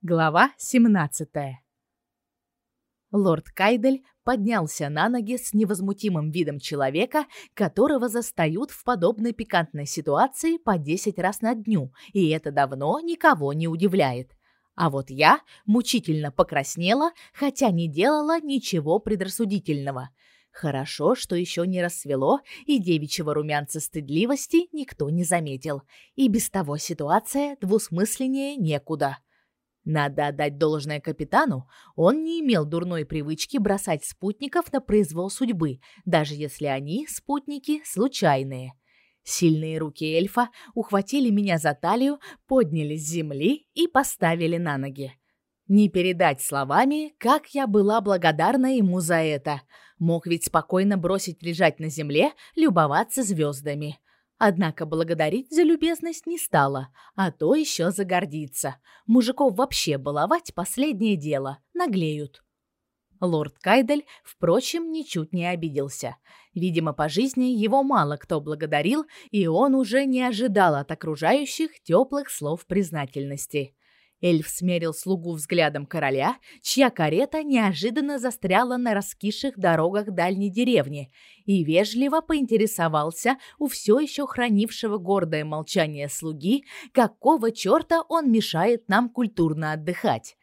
Глава 17. Лорд Кайдель поднялся на ноги с невозмутимым видом человека, которого застают в подобной пикантной ситуации по 10 раз на дню, и это давно никого не удивляет. А вот я мучительно покраснела, хотя не делала ничего предрассудительного. Хорошо, что еще не рассвело, и девичьего румянца стыдливости никто не заметил. И без того ситуация двусмысленнее некуда. Надо отдать должное капитану, он не имел дурной привычки бросать спутников на произвол судьбы, даже если они, спутники, случайные. Сильные руки эльфа ухватили меня за талию, подняли с земли и поставили на ноги. Не передать словами, как я была благодарна ему за это. Мог ведь спокойно бросить лежать на земле, любоваться звездами. Однако благодарить за любезность не стала, а то еще загордится. Мужиков вообще баловать последнее дело, наглеют. Лорд Кайдель, впрочем, ничуть не обиделся. Видимо, по жизни его мало кто благодарил, и он уже не ожидал от окружающих теплых слов признательности. Эльф смерил слугу взглядом короля, чья карета неожиданно застряла на раскисших дорогах дальней деревни, и вежливо поинтересовался у все еще хранившего гордое молчание слуги, какого черта он мешает нам культурно отдыхать.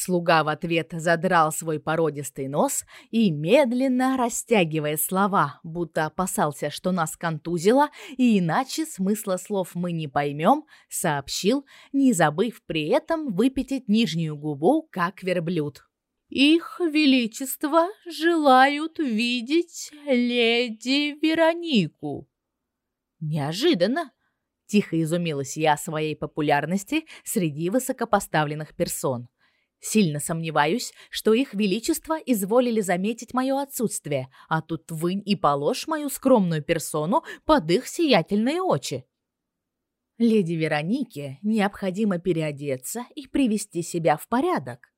Слуга в ответ задрал свой породистый нос и, медленно растягивая слова, будто опасался, что нас контузило, и иначе смысла слов мы не поймем, сообщил, не забыв при этом выпятить нижнюю губу, как верблюд. «Их Величество желают видеть леди Веронику». «Неожиданно!» Тихо изумилась я своей популярности среди высокопоставленных персон. Сильно сомневаюсь, что их величество изволили заметить мое отсутствие, а тут вынь и положь мою скромную персону под их сиятельные очи. Леди Веронике необходимо переодеться и привести себя в порядок,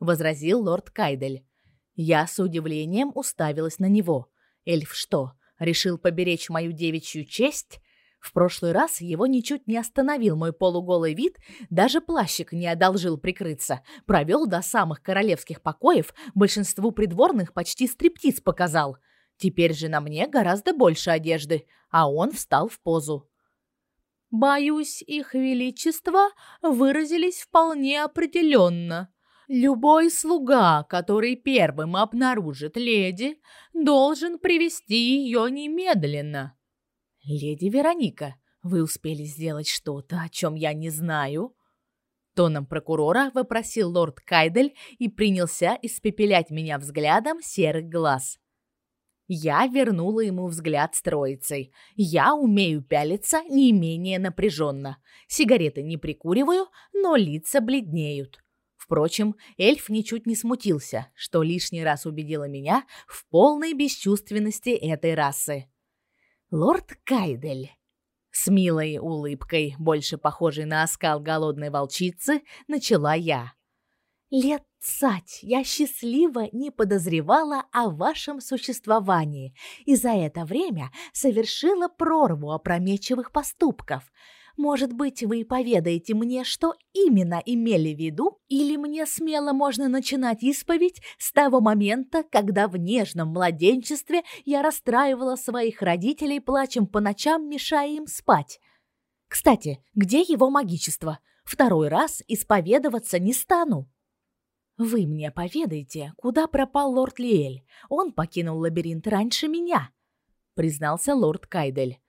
возразил лорд Кайдель. Я с удивлением уставилась на него. Эльф что, решил поберечь мою девичью честь? В прошлый раз его ничуть не остановил мой полуголый вид, даже плащик не одолжил прикрыться. Провел до самых королевских покоев, большинству придворных почти стриптиз показал. Теперь же на мне гораздо больше одежды, а он встал в позу. Боюсь, их величество выразились вполне определенно. Любой слуга, который первым обнаружит леди, должен привести ее немедленно. «Леди Вероника, вы успели сделать что-то, о чем я не знаю?» Тоном прокурора вопросил лорд Кайдель и принялся испепелять меня взглядом серых глаз. Я вернула ему взгляд с троицей. Я умею пялиться не менее напряженно. Сигареты не прикуриваю, но лица бледнеют. Впрочем, эльф ничуть не смутился, что лишний раз убедило меня в полной бесчувственности этой расы. Лорд Кайдель. С милой улыбкой, больше похожей на оскал голодной волчицы, начала я. Лет цать, я счастливо не подозревала о вашем существовании и за это время совершила прорву опрометчивых поступков – может быть, вы поведаете мне, что именно имели в виду, или мне смело можно начинать исповедь с того момента, когда в нежном младенчестве я расстраивала своих родителей плачем по ночам, мешая им спать. Кстати, где его магичество? Второй раз исповедоваться не стану. Вы мне поведайте, куда пропал лорд Лиэль? Он покинул лабиринт раньше меня, признался лорд Кайдель.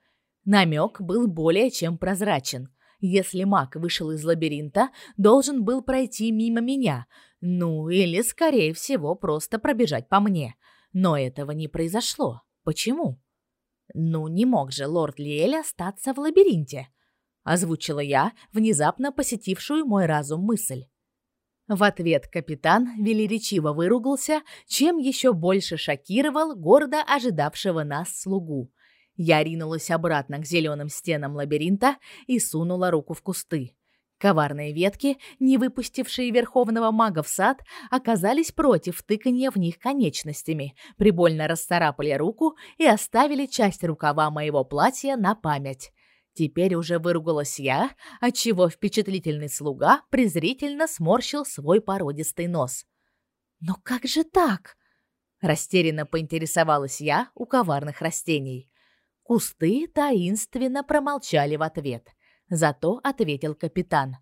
Намек был более чем прозрачен. Если маг вышел из лабиринта, должен был пройти мимо меня, ну или, скорее всего, просто пробежать по мне. Но этого не произошло. Почему? Ну, не мог же лорд Лиэль остаться в лабиринте, озвучила я внезапно посетившую мой разум мысль. В ответ капитан велеречиво выругался, чем еще больше шокировал гордо ожидавшего нас слугу. Я ринулась обратно к зеленым стенам лабиринта и сунула руку в кусты. Коварные ветки, не выпустившие верховного мага в сад, оказались против тыканья в них конечностями, прибольно расцарапали руку и оставили часть рукава моего платья на память. Теперь уже выругалась я, отчего впечатлительный слуга презрительно сморщил свой породистый нос. «Но как же так?» Растерянно поинтересовалась я у коварных растений. Кусты таинственно промолчали в ответ. Зато ответил капитан.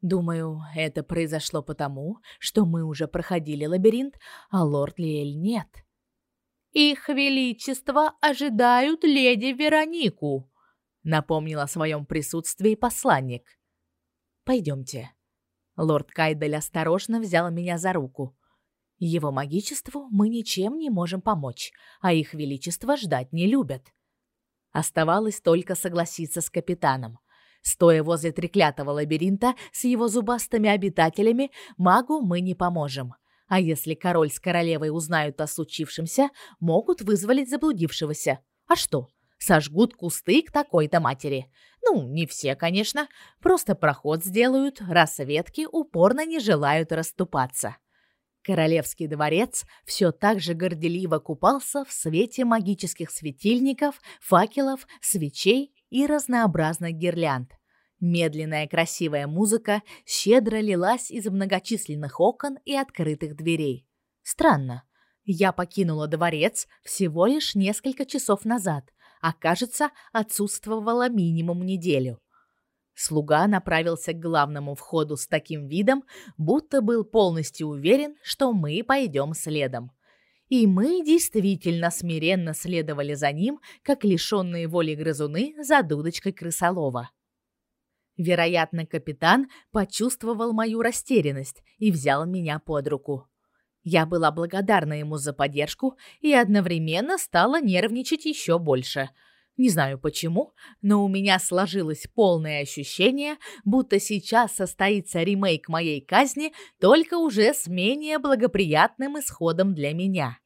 Думаю, это произошло потому, что мы уже проходили лабиринт, а лорд Лиэль нет. Их величество ожидают леди Веронику, напомнил о своем присутствии посланник. Пойдемте. Лорд Кайдель осторожно взял меня за руку. Его магичеству мы ничем не можем помочь, а их величество ждать не любят. Оставалось только согласиться с капитаном. Стоя возле треклятого лабиринта с его зубастыми обитателями, магу мы не поможем. А если король с королевой узнают о случившемся, могут вызволить заблудившегося. А что? Сожгут кусты к такой-то матери. Ну, не все, конечно, просто проход сделают, раз ветки упорно не желают расступаться. Королевский дворец все так же горделиво купался в свете магических светильников, факелов, свечей и разнообразных гирлянд. Медленная красивая музыка щедро лилась из многочисленных окон и открытых дверей. Странно. Я покинула дворец всего лишь несколько часов назад, а, кажется, отсутствовала минимум неделю. Слуга направился к главному входу с таким видом, будто был полностью уверен, что мы пойдем следом. И мы действительно смиренно следовали за ним, как лишенные воли грызуны за дудочкой крысолова. Вероятно, капитан почувствовал мою растерянность и взял меня под руку. Я была благодарна ему за поддержку и одновременно стала нервничать еще больше – не знаю почему, но у меня сложилось полное ощущение, будто сейчас состоится ремейк моей казни, только уже с менее благоприятным исходом для меня.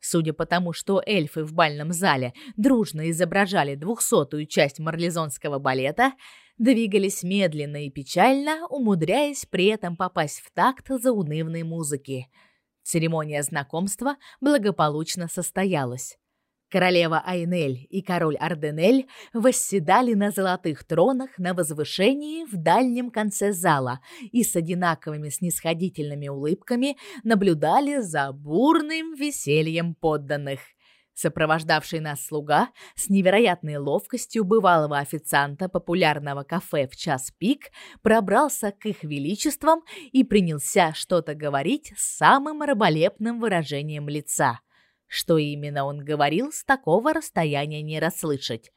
Судя по тому, что эльфы в бальном зале дружно изображали двухсотую часть марлезонского балета, двигались медленно и печально, умудряясь при этом попасть в такт заунывной музыки. Церемония знакомства благополучно состоялась. Королева Айнель и король Арденель восседали на золотых тронах на возвышении в дальнем конце зала и с одинаковыми снисходительными улыбками наблюдали за бурным весельем подданных. Сопровождавший нас слуга с невероятной ловкостью бывалого официанта популярного кафе в час пик пробрался к их величествам и принялся что-то говорить с самым раболепным выражением лица – что именно он говорил, с такого расстояния не расслышать.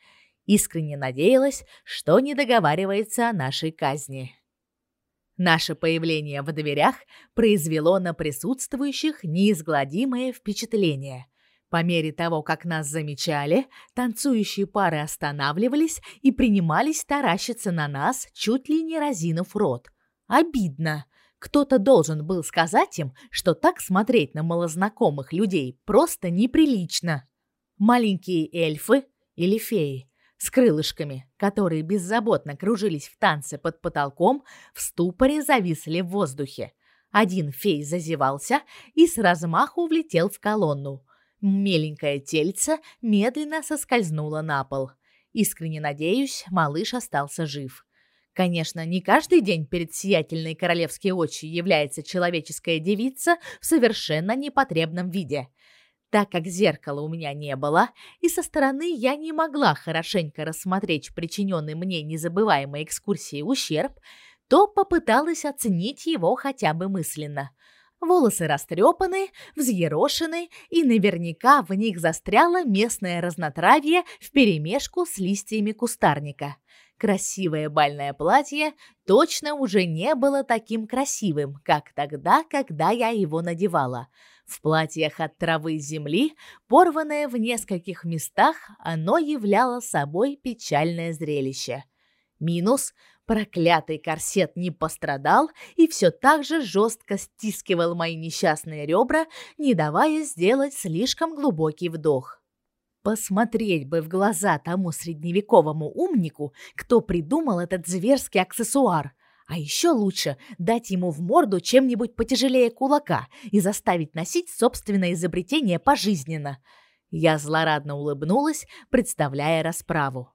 Искренне надеялась, что не договаривается о нашей казни. Наше появление в дверях произвело на присутствующих неизгладимое впечатление. По мере того, как нас замечали, танцующие пары останавливались и принимались таращиться на нас, чуть ли не разинув рот. Обидно. Кто-то должен был сказать им, что так смотреть на малознакомых людей просто неприлично. Маленькие эльфы или феи с крылышками, которые беззаботно кружились в танце под потолком, в ступоре зависли в воздухе. Один фей зазевался и с размаху влетел в колонну. Меленькое тельце медленно соскользнуло на пол. Искренне надеюсь, малыш остался жив. Конечно, не каждый день перед сиятельной королевской очи является человеческая девица в совершенно непотребном виде. Так как зеркала у меня не было, и со стороны я не могла хорошенько рассмотреть причиненный мне незабываемой экскурсией ущерб, то попыталась оценить его хотя бы мысленно. Волосы растрепаны, взъерошены, и наверняка в них застряло местное разнотравье вперемешку с листьями кустарника – Красивое бальное платье точно уже не было таким красивым, как тогда, когда я его надевала. В платьях от травы земли, порванное в нескольких местах, оно являло собой печальное зрелище. Минус проклятый корсет не пострадал и все так же жестко стискивал мои несчастные ребра, не давая сделать слишком глубокий вдох. Посмотреть бы в глаза тому средневековому умнику, кто придумал этот зверский аксессуар. А еще лучше дать ему в морду чем-нибудь потяжелее кулака и заставить носить собственное изобретение пожизненно. Я злорадно улыбнулась, представляя расправу.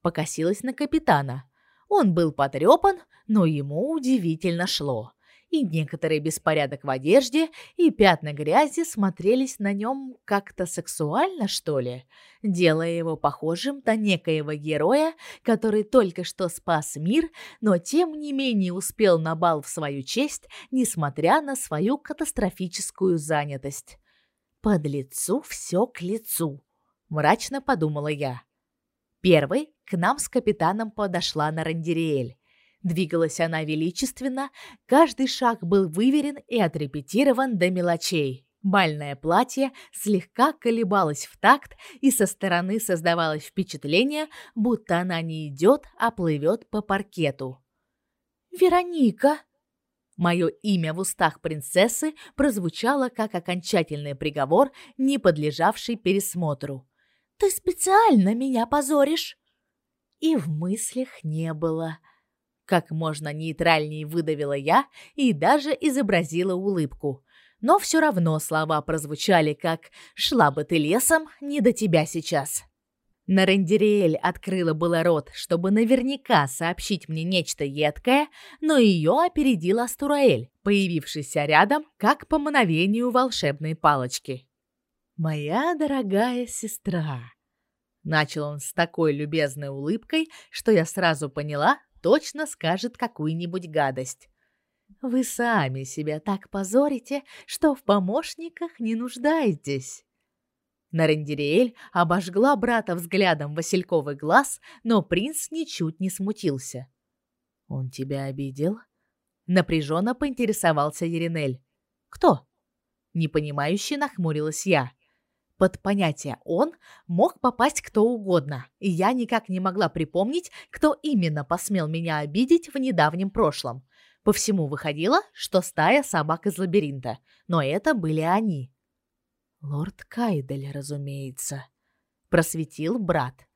Покосилась на капитана. Он был потрепан, но ему удивительно шло. И некоторый беспорядок в одежде, и пятна грязи смотрелись на нем как-то сексуально, что ли, делая его похожим на некоего героя, который только что спас мир, но тем не менее успел на бал в свою честь, несмотря на свою катастрофическую занятость. Под лицу все к лицу, мрачно подумала я. Первый к нам с капитаном подошла Нарандириэль. Двигалась она величественно, каждый шаг был выверен и отрепетирован до мелочей. Бальное платье слегка колебалось в такт, и со стороны создавалось впечатление, будто она не идет, а плывет по паркету. «Вероника!» Мое имя в устах принцессы прозвучало как окончательный приговор, не подлежавший пересмотру. «Ты специально меня позоришь!» И в мыслях не было. Как можно нейтральнее выдавила я и даже изобразила улыбку. Но все равно слова прозвучали как «шла бы ты лесом, не до тебя сейчас». Нарендериэль открыла было рот, чтобы наверняка сообщить мне нечто едкое, но ее опередил Астураэль, появившийся рядом, как по мановению волшебной палочки. «Моя дорогая сестра», — начал он с такой любезной улыбкой, что я сразу поняла, точно скажет какую-нибудь гадость. Вы сами себя так позорите, что в помощниках не нуждаетесь. Нарендериэль обожгла брата взглядом васильковый глаз, но принц ничуть не смутился. Он тебя обидел? напряженно поинтересовался Еринель. Кто? непонимающе нахмурилась я. Под понятие «он» мог попасть кто угодно, и я никак не могла припомнить, кто именно посмел меня обидеть в недавнем прошлом. По всему выходило, что стая собак из лабиринта, но это были они. «Лорд Кайдель, разумеется», — просветил брат.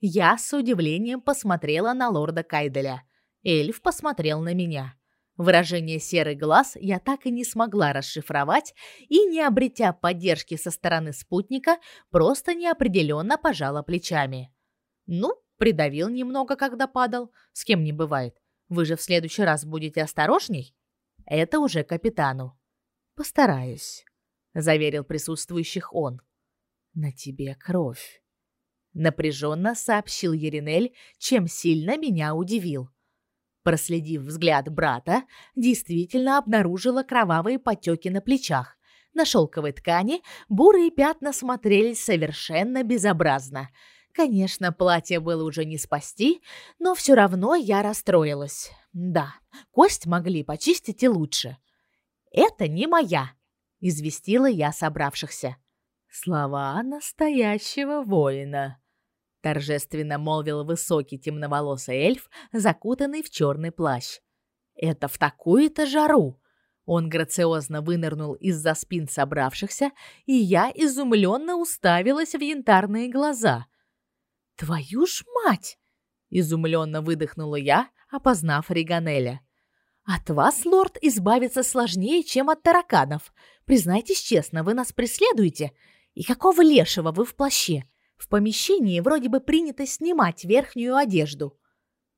Я с удивлением посмотрела на лорда Кайделя. Эльф посмотрел на меня. Выражение серый глаз я так и не смогла расшифровать и, не обретя поддержки со стороны спутника, просто неопределенно пожала плечами. Ну, придавил немного, когда падал, с кем не бывает. Вы же в следующий раз будете осторожней. Это уже капитану. Постараюсь, заверил присутствующих он. На тебе кровь, напряженно сообщил Еринель, чем сильно меня удивил. Проследив взгляд брата, действительно обнаружила кровавые потеки на плечах. На шелковой ткани бурые пятна смотрелись совершенно безобразно. Конечно, платье было уже не спасти, но все равно я расстроилась. Да, кость могли почистить и лучше. «Это не моя», — известила я собравшихся. «Слова настоящего воина», торжественно молвил высокий темноволосый эльф, закутанный в черный плащ. Это в такую-то жару. Он грациозно вынырнул из-за спин собравшихся, и я изумленно уставилась в янтарные глаза. Твою ж мать, изумленно выдохнула я, опознав Риганеля. От вас, лорд, избавиться сложнее, чем от тараканов. Признайтесь честно, вы нас преследуете? И какого лешего вы в плаще? В помещении вроде бы принято снимать верхнюю одежду.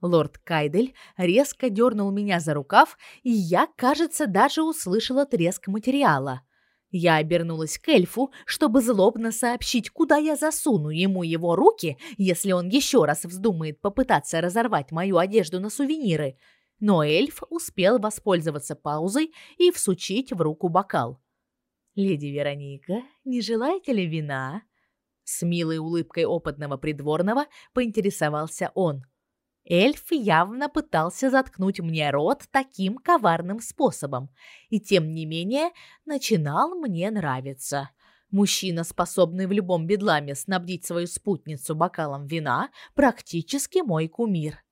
Лорд Кайдель резко дернул меня за рукав, и я, кажется, даже услышала треск материала. Я обернулась к эльфу, чтобы злобно сообщить, куда я засуну ему его руки, если он еще раз вздумает попытаться разорвать мою одежду на сувениры. Но эльф успел воспользоваться паузой и всучить в руку бокал. «Леди Вероника, не желаете ли вина?» С милой улыбкой опытного придворного поинтересовался он. Эльф явно пытался заткнуть мне рот таким коварным способом, и тем не менее начинал мне нравиться. Мужчина, способный в любом бедламе снабдить свою спутницу бокалом вина, практически мой кумир.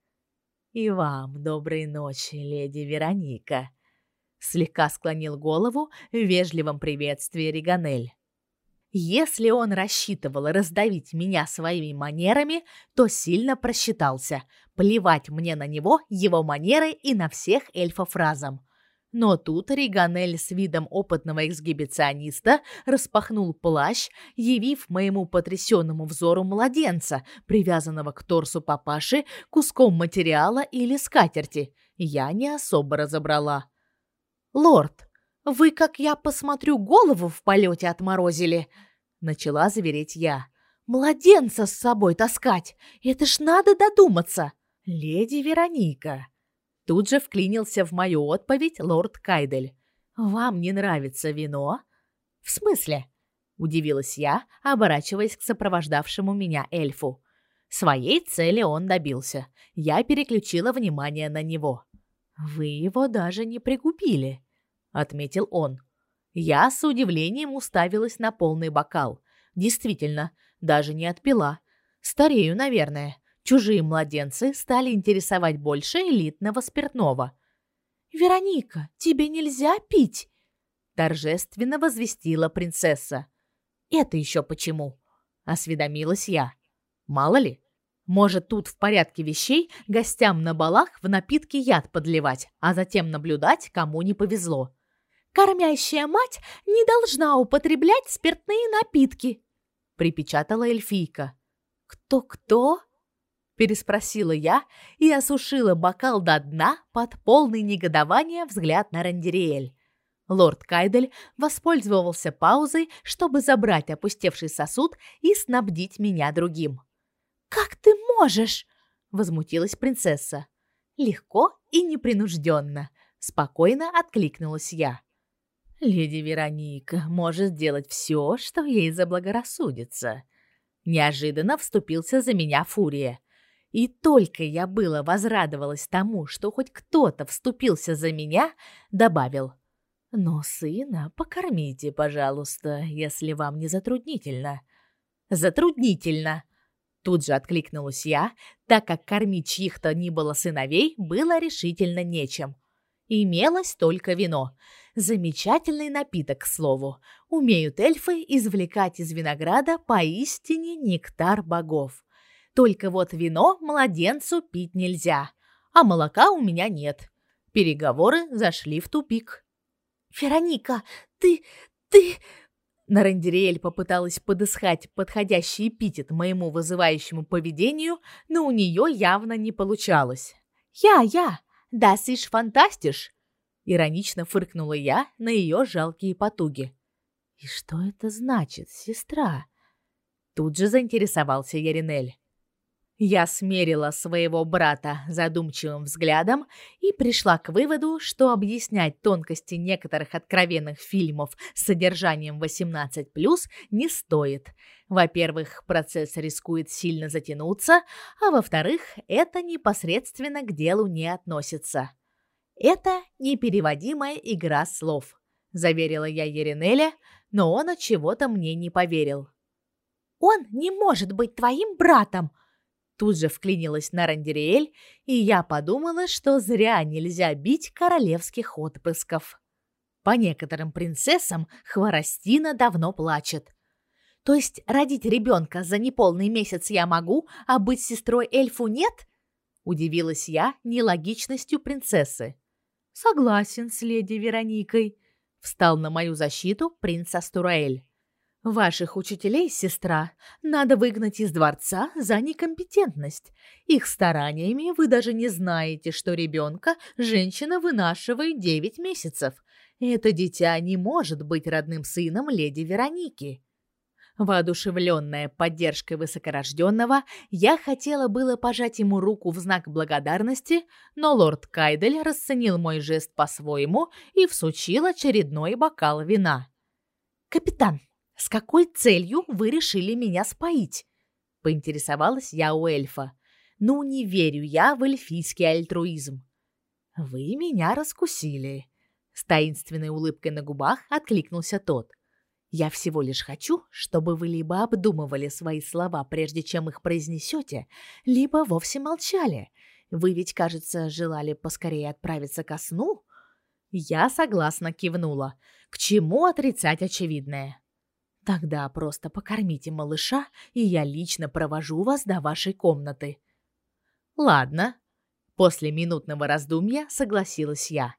И вам доброй ночи, леди Вероника. Слегка склонил голову в вежливом приветствии Риганель. Если он рассчитывал раздавить меня своими манерами, то сильно просчитался. Плевать мне на него, его манеры и на всех эльфов разом. Но тут Риганель с видом опытного эксгибициониста распахнул плащ, явив моему потрясенному взору младенца, привязанного к торсу папаши куском материала или скатерти. Я не особо разобрала. «Лорд, вы, как я посмотрю, голову в полете отморозили!» Начала заверить я. «Младенца с собой таскать! Это ж надо додуматься!» «Леди Вероника!» Тут же вклинился в мою отповедь лорд Кайдель. «Вам не нравится вино?» «В смысле?» – удивилась я, оборачиваясь к сопровождавшему меня эльфу. Своей цели он добился. Я переключила внимание на него. «Вы его даже не пригубили», — отметил он. Я с удивлением уставилась на полный бокал. Действительно, даже не отпила. Старею, наверное чужие младенцы стали интересовать больше элитного спиртного. «Вероника, тебе нельзя пить!» – торжественно возвестила принцесса. «Это еще почему?» – осведомилась я. «Мало ли, может, тут в порядке вещей гостям на балах в напитки яд подливать, а затем наблюдать, кому не повезло. Кормящая мать не должна употреблять спиртные напитки, припечатала эльфийка. Кто-кто? переспросила я и осушила бокал до дна под полный негодования взгляд на Рандериэль. Лорд Кайдель воспользовался паузой, чтобы забрать опустевший сосуд и снабдить меня другим. «Как ты можешь?» — возмутилась принцесса. Легко и непринужденно, спокойно откликнулась я. «Леди Вероника может сделать все, что ей заблагорассудится». Неожиданно вступился за меня Фурия. И только я было возрадовалась тому, что хоть кто-то вступился за меня, добавил: "Но сына покормите, пожалуйста, если вам не затруднительно". Затруднительно. Тут же откликнулась я, так как кормить чьих-то ни было сыновей было решительно нечем. Имелось только вино. Замечательный напиток, к слову. Умеют эльфы извлекать из винограда поистине нектар богов. Только вот вино младенцу пить нельзя, а молока у меня нет. Переговоры зашли в тупик. «Вероника, ты... ты...» Нарандериэль попыталась подыскать подходящий эпитет моему вызывающему поведению, но у нее явно не получалось. «Я, я, das ist фантастиш!» Иронично фыркнула я на ее жалкие потуги. «И что это значит, сестра?» Тут же заинтересовался Яринель. Я смерила своего брата задумчивым взглядом и пришла к выводу, что объяснять тонкости некоторых откровенных фильмов с содержанием 18+, не стоит. Во-первых, процесс рискует сильно затянуться, а во-вторых, это непосредственно к делу не относится. Это непереводимая игра слов, заверила я Еринеля, но он от чего-то мне не поверил. Он не может быть твоим братом, Тут же вклинилась на Рандериэль, и я подумала, что зря нельзя бить королевских отпрысков. По некоторым принцессам Хворостина давно плачет. То есть родить ребенка за неполный месяц я могу, а быть сестрой эльфу нет? Удивилась я нелогичностью принцессы. Согласен с леди Вероникой. Встал на мою защиту принц Астураэль. Ваших учителей, сестра, надо выгнать из дворца за некомпетентность. Их стараниями вы даже не знаете, что ребенка женщина вынашивает девять месяцев. Это дитя не может быть родным сыном леди Вероники. Воодушевленная поддержкой высокорожденного, я хотела было пожать ему руку в знак благодарности, но лорд Кайдель расценил мой жест по-своему и всучил очередной бокал вина. «Капитан, с какой целью вы решили меня споить? поинтересовалась я у эльфа. Ну не верю я в эльфийский альтруизм. Вы меня раскусили. С таинственной улыбкой на губах откликнулся тот. Я всего лишь хочу, чтобы вы либо обдумывали свои слова, прежде чем их произнесете, либо вовсе молчали. Вы ведь, кажется, желали поскорее отправиться ко сну. Я согласно кивнула. К чему отрицать очевидное? Тогда просто покормите малыша, и я лично провожу вас до вашей комнаты. Ладно. После минутного раздумья согласилась я.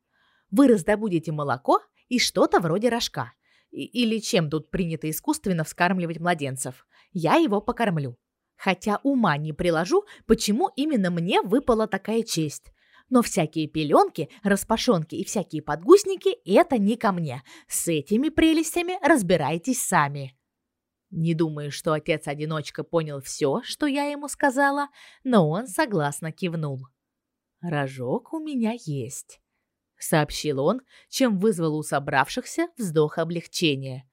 вы раздобудете молоко и что-то вроде рожка. Или чем тут принято искусственно вскармливать младенцев. Я его покормлю. Хотя ума не приложу, почему именно мне выпала такая честь. Но всякие пеленки, распашонки и всякие подгузники – это не ко мне. С этими прелестями разбирайтесь сами. Не думаю, что отец-одиночка понял все, что я ему сказала, но он согласно кивнул. «Рожок у меня есть», — сообщил он, чем вызвал у собравшихся вздох облегчения.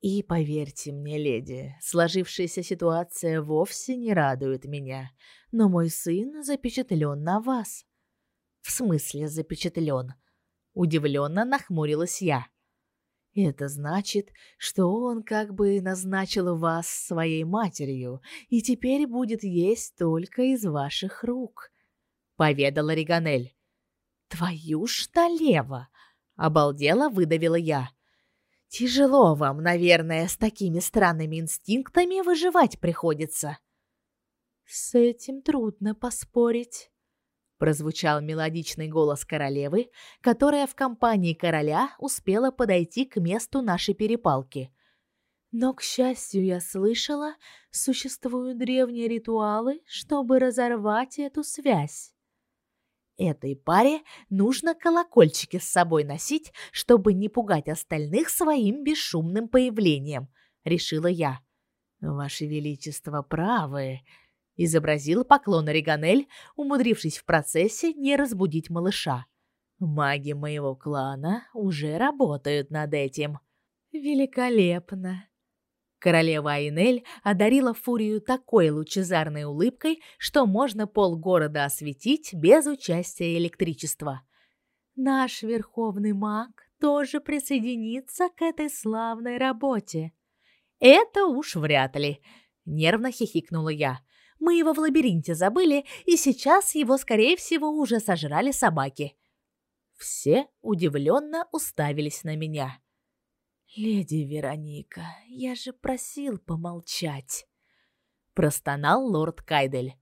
«И поверьте мне, леди, сложившаяся ситуация вовсе не радует меня, но мой сын запечатлен на вас». «В смысле запечатлен?» Удивленно нахмурилась я. Это значит, что он как бы назначил вас своей матерью и теперь будет есть только из ваших рук, поведала Риганель. Твою ж налево, обалдела выдавила я. Тяжело вам, наверное, с такими странными инстинктами выживать приходится. С этим трудно поспорить прозвучал мелодичный голос королевы, которая в компании короля успела подойти к месту нашей перепалки. Но, к счастью, я слышала, существуют древние ритуалы, чтобы разорвать эту связь. Этой паре нужно колокольчики с собой носить, чтобы не пугать остальных своим бесшумным появлением, решила я. Ваше величество правы, изобразил поклон Риганель, умудрившись в процессе не разбудить малыша. Маги моего клана уже работают над этим. Великолепно. Королева Айнель одарила Фурию такой лучезарной улыбкой, что можно полгорода осветить без участия электричества. Наш верховный маг тоже присоединится к этой славной работе. Это уж вряд ли, нервно хихикнула я. Мы его в лабиринте забыли, и сейчас его, скорее всего, уже сожрали собаки. Все удивленно уставились на меня. «Леди Вероника, я же просил помолчать», — простонал лорд Кайдель.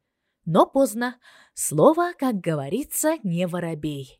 Но поздно. Слово, как говорится, не воробей.